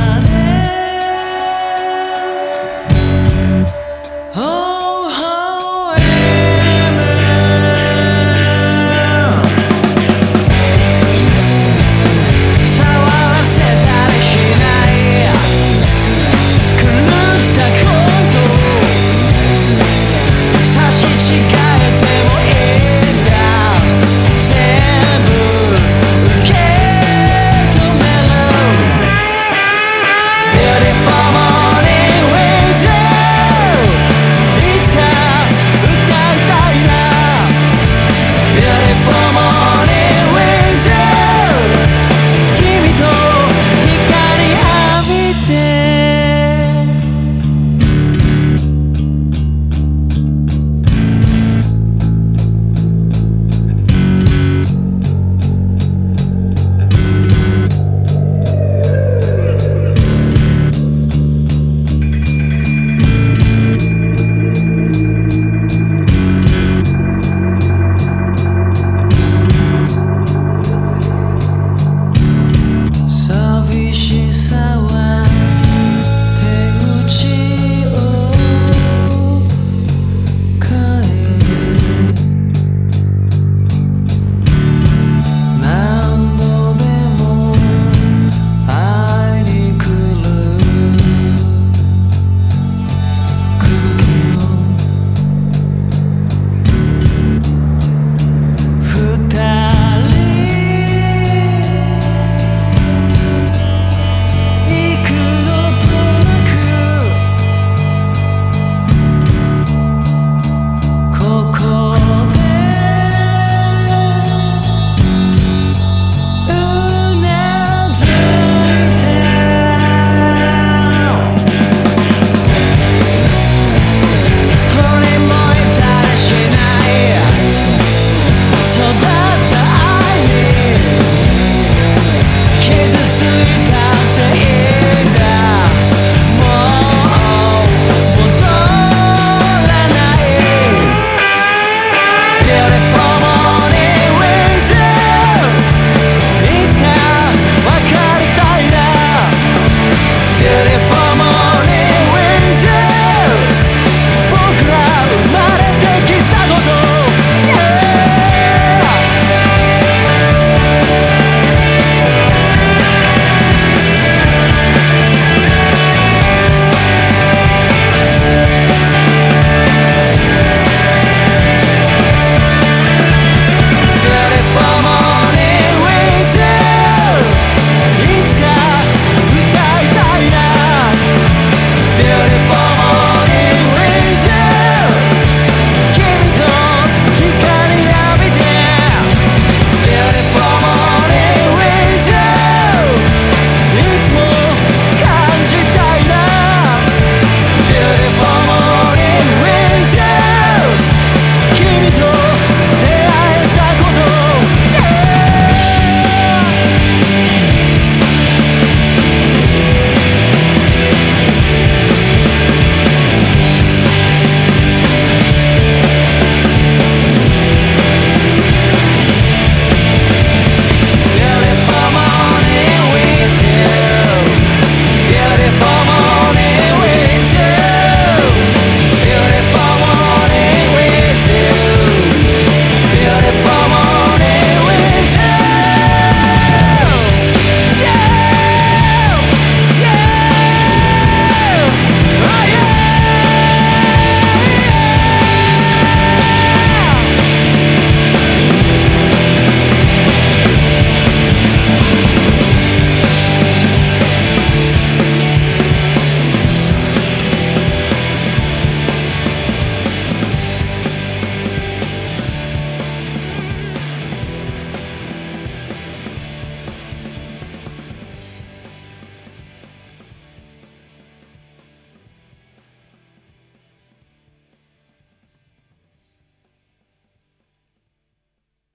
man